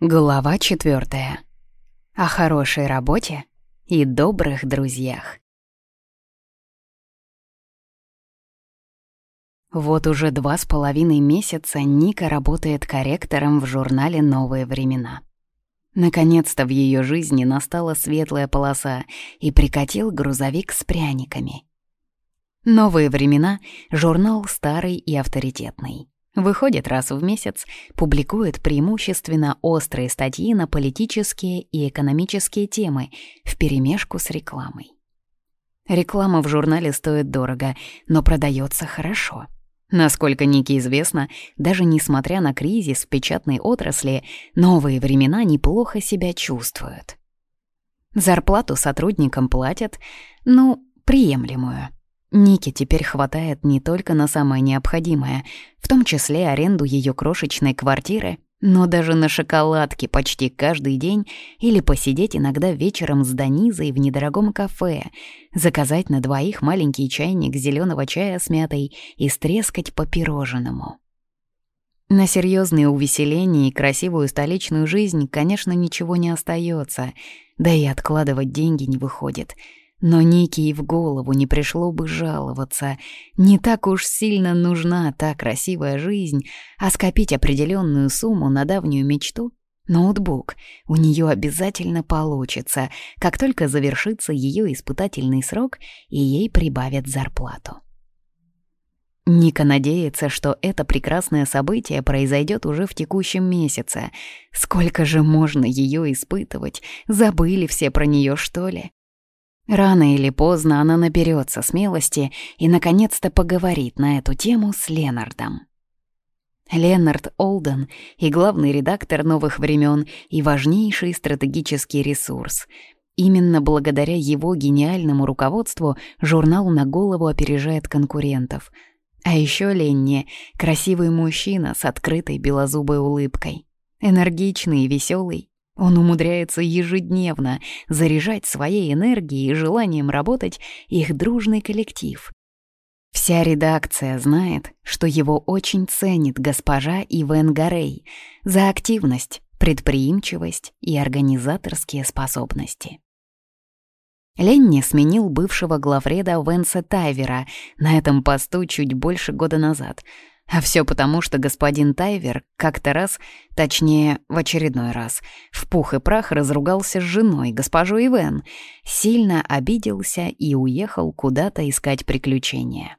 Глава четвертая. О хорошей работе и добрых друзьях. Вот уже два с половиной месяца Ника работает корректором в журнале «Новые времена». Наконец-то в ее жизни настала светлая полоса и прикатил грузовик с пряниками. «Новые времена» — журнал старый и авторитетный. Выходит раз в месяц, публикует преимущественно острые статьи на политические и экономические темы вперемешку с рекламой. Реклама в журнале стоит дорого, но продается хорошо. Насколько Нике известно, даже несмотря на кризис в печатной отрасли, новые времена неплохо себя чувствуют. Зарплату сотрудникам платят, ну, приемлемую. Нике теперь хватает не только на самое необходимое, в том числе аренду ее крошечной квартиры, но даже на шоколадки почти каждый день или посидеть иногда вечером с Данизой в недорогом кафе, заказать на двоих маленький чайник зеленого чая с мятой и стрескать по пирожному. На серьезные увеселения и красивую столичную жизнь, конечно, ничего не остается, да и откладывать деньги не выходит — но Нике и в голову не пришло бы жаловаться. Не так уж сильно нужна та красивая жизнь, а скопить определенную сумму на давнюю мечту — ноутбук — у нее обязательно получится, как только завершится ее испытательный срок и ей прибавят зарплату. Ника надеется, что это прекрасное событие произойдет уже в текущем месяце. Сколько же можно ее испытывать? Забыли все про нее, что ли? Рано или поздно она наберется смелости и, наконец-то, поговорит на эту тему с Ленардом. Ленард Олден и главный редактор «Новых времен» и важнейший стратегический ресурс. Именно благодаря его гениальному руководству журнал на голову опережает конкурентов. А еще Ленни — красивый мужчина с открытой белозубой улыбкой. Энергичный и веселый, он умудряется ежедневно заряжать своей энергией и желанием работать их дружный коллектив. Вся редакция знает, что его очень ценит госпожа Ивен Гарей за активность, предприимчивость и организаторские способности. Ленни сменил бывшего главреда Венса Тайвера на этом посту чуть больше года назад — а все потому, что господин Тайвер как-то раз, точнее, в очередной раз, в пух и прах разругался с женой, госпожой Ивен, сильно обиделся и уехал куда-то искать приключения.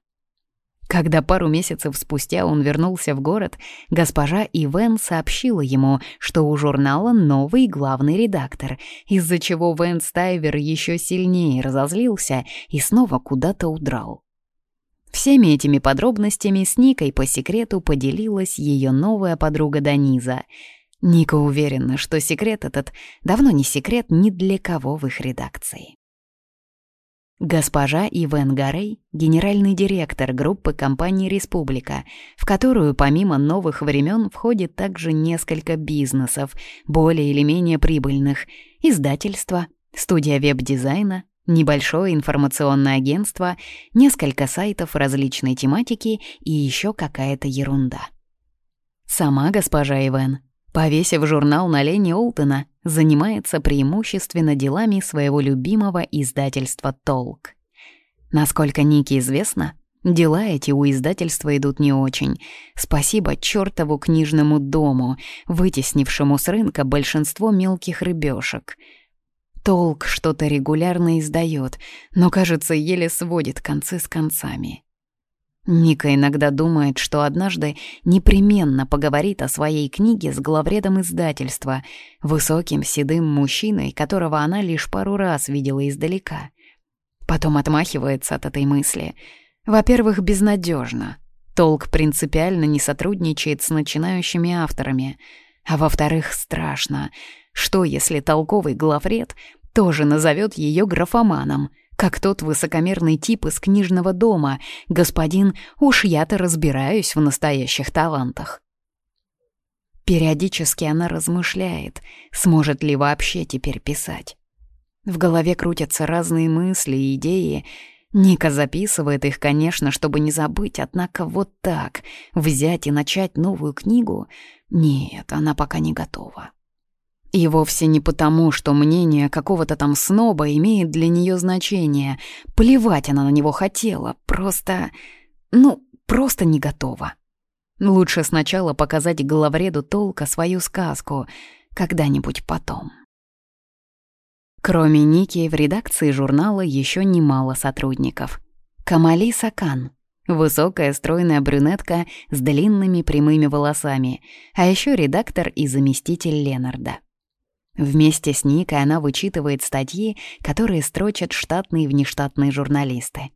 Когда пару месяцев спустя он вернулся в город, госпожа Ивен сообщила ему, что у журнала новый главный редактор, из-за чего Вен Стайвер еще сильнее разозлился и снова куда-то удрал. Всеми этими подробностями с Никой по секрету поделилась ее новая подруга Даниза. Ника уверена, что секрет этот давно не секрет ни для кого в их редакции. Госпожа Ивен Гарей — генеральный директор группы компании «Республика», в которую помимо новых времен входит также несколько бизнесов, более или менее прибыльных, издательства, студия веб-дизайна, Небольшое информационное агентство, несколько сайтов различной тематики и еще какая-то ерунда. Сама госпожа Ивен, повесив журнал на Лене Олтона, занимается преимущественно делами своего любимого издательства «Толк». Насколько Нике известно, дела эти у издательства идут не очень. Спасибо чертову книжному дому, вытеснившему с рынка большинство мелких рыбешек — Толк что-то регулярно издает, но, кажется, еле сводит концы с концами. Ника иногда думает, что однажды непременно поговорит о своей книге с главредом издательства, высоким седым мужчиной, которого она лишь пару раз видела издалека. Потом отмахивается от этой мысли. Во-первых, безнадежно. Толк принципиально не сотрудничает с начинающими авторами. А во-вторых, страшно. Что, если толковый главред тоже назовет ее графоманом, как тот высокомерный тип из книжного дома. Господин, уж я-то разбираюсь в настоящих талантах. Периодически она размышляет, сможет ли вообще теперь писать. В голове крутятся разные мысли и идеи. Ника записывает их, конечно, чтобы не забыть, однако вот так, взять и начать новую книгу, нет, она пока не готова. И вовсе не потому, что мнение какого-то там сноба имеет для нее значение. Плевать она на него хотела, просто... Ну, просто не готова. Лучше сначала показать главреду толка свою сказку, когда-нибудь потом. Кроме Ники, в редакции журнала еще немало сотрудников. Камали Сакан — высокая стройная брюнетка с длинными прямыми волосами, а еще редактор и заместитель Ленарда. Вместе с Никой она вычитывает статьи, которые строчат штатные и внештатные журналисты.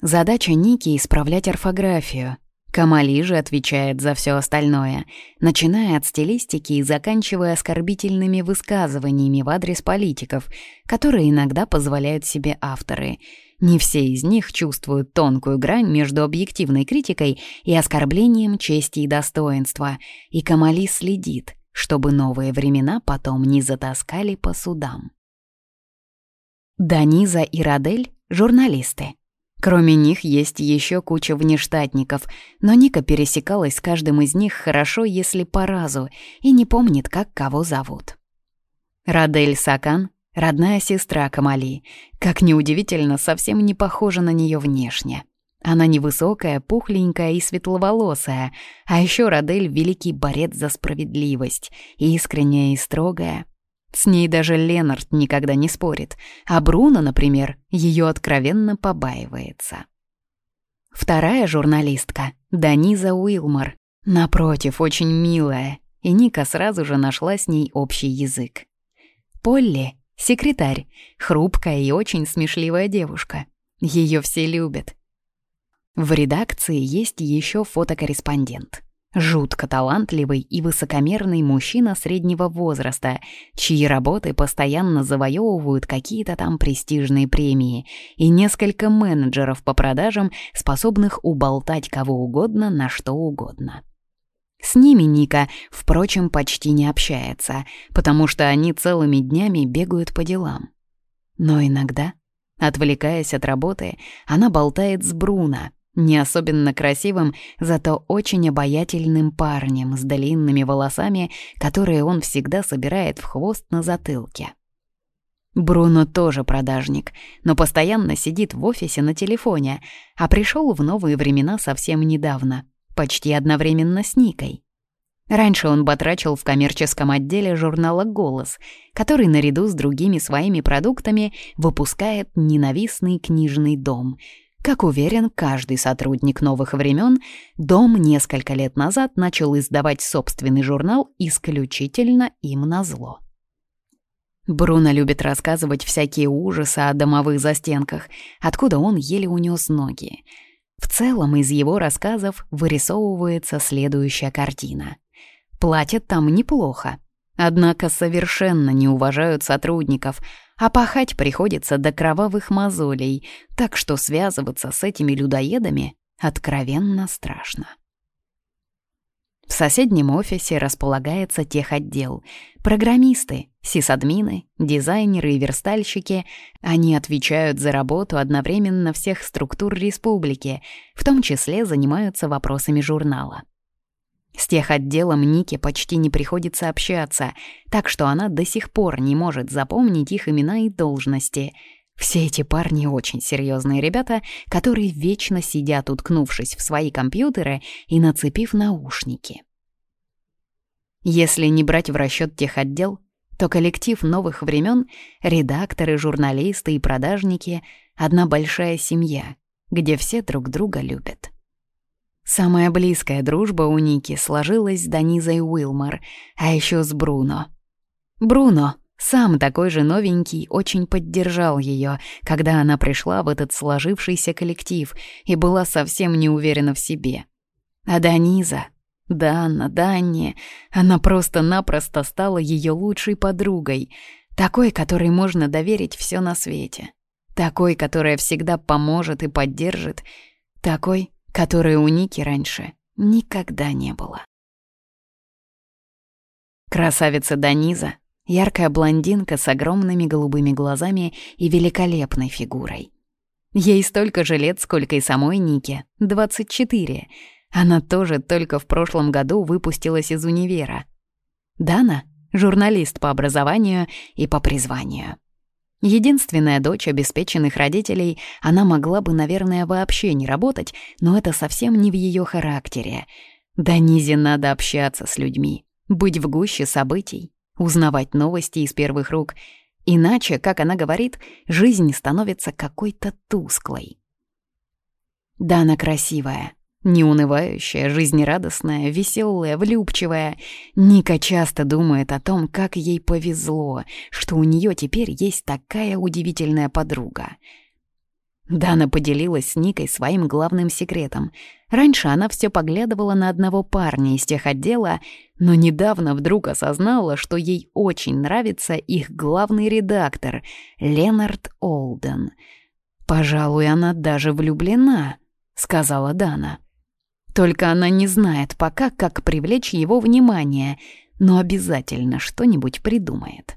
Задача Ники — исправлять орфографию. Камали же отвечает за все остальное, начиная от стилистики и заканчивая оскорбительными высказываниями в адрес политиков, которые иногда позволяют себе авторы. Не все из них чувствуют тонкую грань между объективной критикой и оскорблением чести и достоинства, и Камали следит, чтобы новые времена потом не затаскали по судам. Даниза и Радель — журналисты. Кроме них есть еще куча внештатников, но Ника пересекалась с каждым из них хорошо, если по разу, и не помнит, как кого зовут. Радель Сакан — родная сестра Камали, как неудивительно, совсем не похожа на нее внешне. Она невысокая, пухленькая и светловолосая, а еще Радель — великий борец за справедливость, искренняя и строгая. С ней даже Ленард никогда не спорит, а Бруно, например, ее откровенно побаивается. Вторая журналистка — Даниза Уилмор. Напротив, очень милая, и Ника сразу же нашла с ней общий язык. Полли — секретарь, хрупкая и очень смешливая девушка. Ее все любят, в редакции есть еще фотокорреспондент. Жутко талантливый и высокомерный мужчина среднего возраста, чьи работы постоянно завоевывают какие-то там престижные премии, и несколько менеджеров по продажам, способных уболтать кого угодно на что угодно. С ними Ника, впрочем, почти не общается, потому что они целыми днями бегают по делам. Но иногда, отвлекаясь от работы, она болтает с Бруно — не особенно красивым, зато очень обаятельным парнем с длинными волосами, которые он всегда собирает в хвост на затылке. Бруно тоже продажник, но постоянно сидит в офисе на телефоне, а пришел в новые времена совсем недавно, почти одновременно с Никой. Раньше он батрачил в коммерческом отделе журнала «Голос», который наряду с другими своими продуктами выпускает ненавистный книжный дом — как уверен каждый сотрудник новых времен, Дом несколько лет назад начал издавать собственный журнал исключительно им назло. Бруно любит рассказывать всякие ужасы о домовых застенках, откуда он еле унес ноги. В целом из его рассказов вырисовывается следующая картина. Платят там неплохо, однако совершенно не уважают сотрудников — а пахать приходится до кровавых мозолей, так что связываться с этими людоедами откровенно страшно. В соседнем офисе располагается техотдел. Программисты, сисадмины, дизайнеры и верстальщики, они отвечают за работу одновременно всех структур республики, в том числе занимаются вопросами журнала. С тех отделом Нике почти не приходится общаться, так что она до сих пор не может запомнить их имена и должности. Все эти парни очень серьезные ребята, которые вечно сидят, уткнувшись в свои компьютеры и нацепив наушники. Если не брать в расчет тех отдел, то коллектив новых времен, редакторы, журналисты и продажники — одна большая семья, где все друг друга любят. Самая близкая дружба у Ники сложилась с Данизой Уилмор, а еще с Бруно. Бруно, сам такой же новенький, очень поддержал ее, когда она пришла в этот сложившийся коллектив и была совсем не уверена в себе. А Даниза, Данна, Данни, она просто-напросто стала ее лучшей подругой, такой, которой можно доверить все на свете, такой, которая всегда поможет и поддержит, такой, которой у Ники раньше никогда не было. Красавица Даниза, яркая блондинка с огромными голубыми глазами и великолепной фигурой. Ей столько же лет, сколько и самой Нике, 24. Она тоже только в прошлом году выпустилась из универа. Дана, журналист по образованию и по призванию. Единственная дочь обеспеченных родителей, она могла бы, наверное, вообще не работать, но это совсем не в ее характере. Да Низе надо общаться с людьми, быть в гуще событий, узнавать новости из первых рук. Иначе, как она говорит, жизнь становится какой-то тусклой. Да, она красивая, Неунывающая, жизнерадостная, веселая, влюбчивая, Ника часто думает о том, как ей повезло, что у нее теперь есть такая удивительная подруга. Дана поделилась с Никой своим главным секретом. Раньше она все поглядывала на одного парня из тех отдела, но недавно вдруг осознала, что ей очень нравится их главный редактор, Ленард Олден. «Пожалуй, она даже влюблена», — сказала Дана. Только она не знает пока, как привлечь его внимание, но обязательно что-нибудь придумает.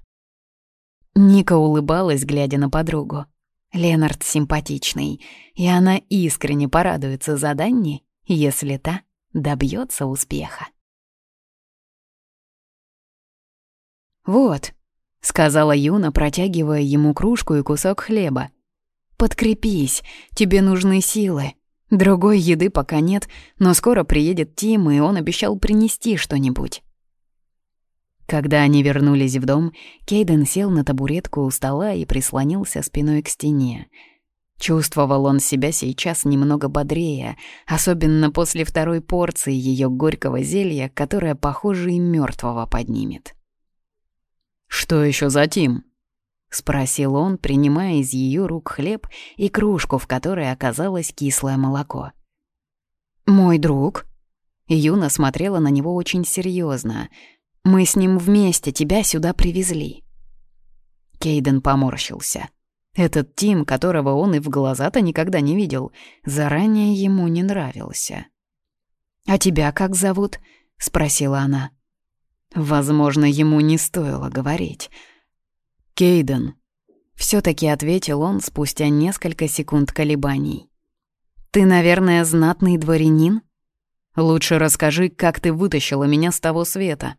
Ника улыбалась, глядя на подругу. Ленард симпатичный, и она искренне порадуется за Данни, если та добьется успеха. «Вот», — сказала Юна, протягивая ему кружку и кусок хлеба. «Подкрепись, тебе нужны силы». Другой еды пока нет, но скоро приедет Тим, и он обещал принести что-нибудь. Когда они вернулись в дом, Кейден сел на табуретку у стола и прислонился спиной к стене. Чувствовал он себя сейчас немного бодрее, особенно после второй порции ее горького зелья, которое, похоже, и мертвого поднимет. «Что еще за Тим?» — спросил он, принимая из ее рук хлеб и кружку, в которой оказалось кислое молоко. «Мой друг?» Юна смотрела на него очень серьезно. «Мы с ним вместе тебя сюда привезли». Кейден поморщился. Этот Тим, которого он и в глаза-то никогда не видел, заранее ему не нравился. «А тебя как зовут?» — спросила она. Возможно, ему не стоило говорить — «Кейден», — всё-таки ответил он спустя несколько секунд колебаний. «Ты, наверное, знатный дворянин? Лучше расскажи, как ты вытащила меня с того света».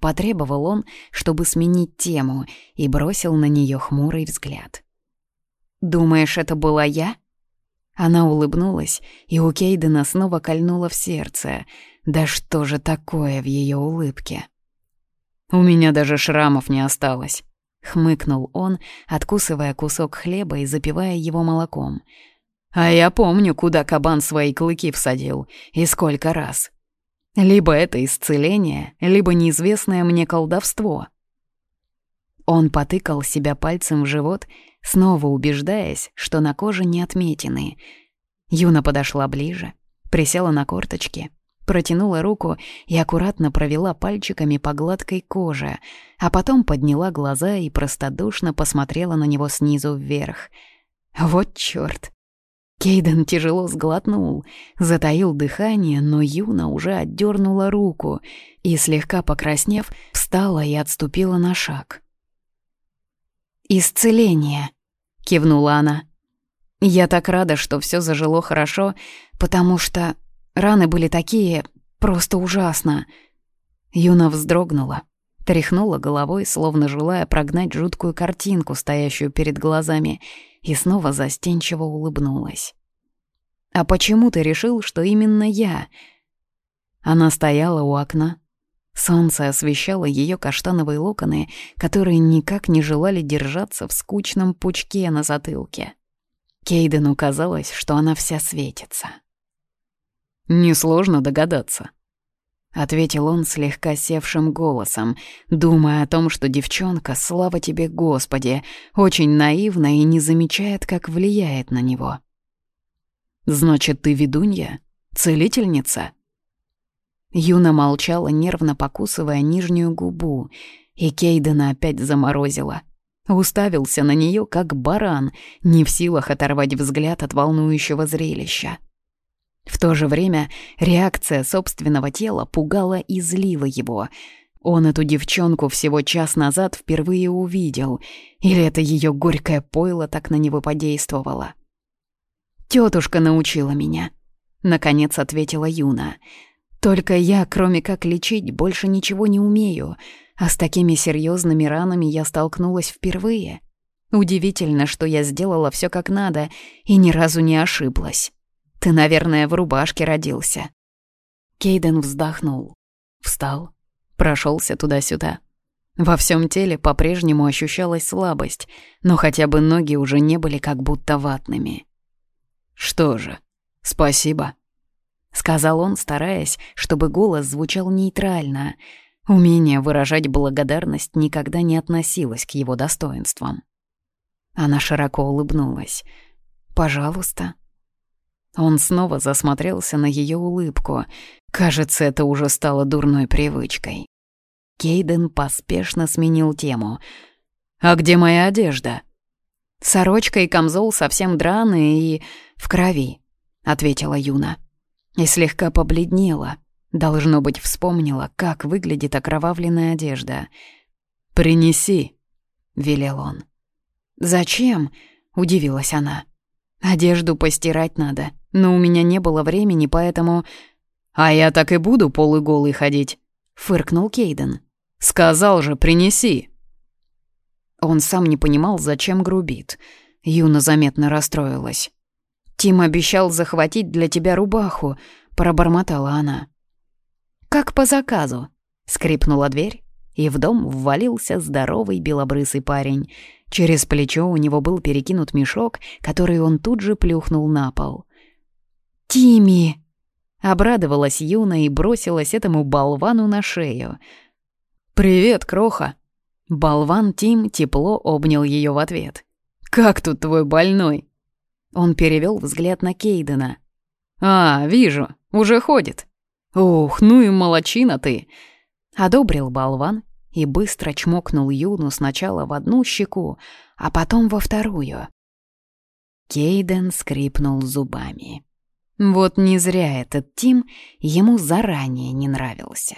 Потребовал он, чтобы сменить тему, и бросил на неё хмурый взгляд. «Думаешь, это была я?» Она улыбнулась, и у Кейдена снова кольнуло в сердце. Да что же такое в её улыбке? «У меня даже шрамов не осталось», — хмыкнул он, откусывая кусок хлеба и запивая его молоком. «А я помню, куда кабан свои клыки всадил и сколько раз. Либо это исцеление, либо неизвестное мне колдовство». Он потыкал себя пальцем в живот, снова убеждаясь, что на коже не отметины. Юна подошла ближе, присела на корточки — протянула руку и аккуратно провела пальчиками по гладкой коже, а потом подняла глаза и простодушно посмотрела на него снизу вверх. Вот чёрт! Кейден тяжело сглотнул, затаил дыхание, но Юна уже отдернула руку и, слегка покраснев, встала и отступила на шаг. «Исцеление!» — кивнула она. «Я так рада, что все зажило хорошо, потому что Раны были такие... просто ужасно. Юна вздрогнула, тряхнула головой, словно желая прогнать жуткую картинку, стоящую перед глазами, и снова застенчиво улыбнулась. «А почему ты решил, что именно я?» Она стояла у окна. Солнце освещало ее каштановые локоны, которые никак не желали держаться в скучном пучке на затылке. Кейдену казалось, что она вся светится. «Несложно догадаться», — ответил он слегка севшим голосом, думая о том, что девчонка, слава тебе, Господи, очень наивна и не замечает, как влияет на него. «Значит, ты ведунья? Целительница?» Юна молчала, нервно покусывая нижнюю губу, и Кейдена опять заморозила. Уставился на нее, как баран, не в силах оторвать взгляд от волнующего зрелища. В то же время реакция собственного тела пугала и злила его. Он эту девчонку всего час назад впервые увидел, или это ее горькое пойло так на него подействовало. «Тетушка научила меня», — наконец ответила Юна. «Только я, кроме как лечить, больше ничего не умею. А с такими серьезными ранами я столкнулась впервые. Удивительно, что я сделала все как надо и ни разу не ошиблась. Ты, наверное, в рубашке родился. Кейден вздохнул, встал, прошелся туда-сюда. Во всем теле по-прежнему ощущалась слабость, но хотя бы ноги уже не были как будто ватными. «Что же, спасибо», — сказал он, стараясь, чтобы голос звучал нейтрально — Умение выражать благодарность никогда не относилось к его достоинствам. Она широко улыбнулась. «Пожалуйста». Он снова засмотрелся на ее улыбку. Кажется, это уже стало дурной привычкой. Кейден поспешно сменил тему. «А где моя одежда?» «Сорочка и камзол совсем драные и в крови», — ответила Юна. И слегка побледнела, Должно быть, вспомнила, как выглядит окровавленная одежда. «Принеси», — велел он. «Зачем?» — удивилась она. «Одежду постирать надо, но у меня не было времени, поэтому...» «А я так и буду полуголый ходить», — фыркнул Кейден. «Сказал же, принеси». Он сам не понимал, зачем грубит. Юна заметно расстроилась. «Тим обещал захватить для тебя рубаху», — пробормотала она. «Как по заказу!» — скрипнула дверь, и в дом ввалился здоровый белобрысый парень. Через плечо у него был перекинут мешок, который он тут же плюхнул на пол. «Тимми!» — обрадовалась Юна и бросилась этому болвану на шею. «Привет, кроха!» Болван Тим тепло обнял ее в ответ. «Как тут твой больной?» Он перевел взгляд на Кейдена. «А, вижу, уже ходит. «Ух, ну и молочина ты!» — одобрил болван и быстро чмокнул Юну сначала в одну щеку, а потом во вторую. Кейден скрипнул зубами. Вот не зря этот Тим ему заранее не нравился.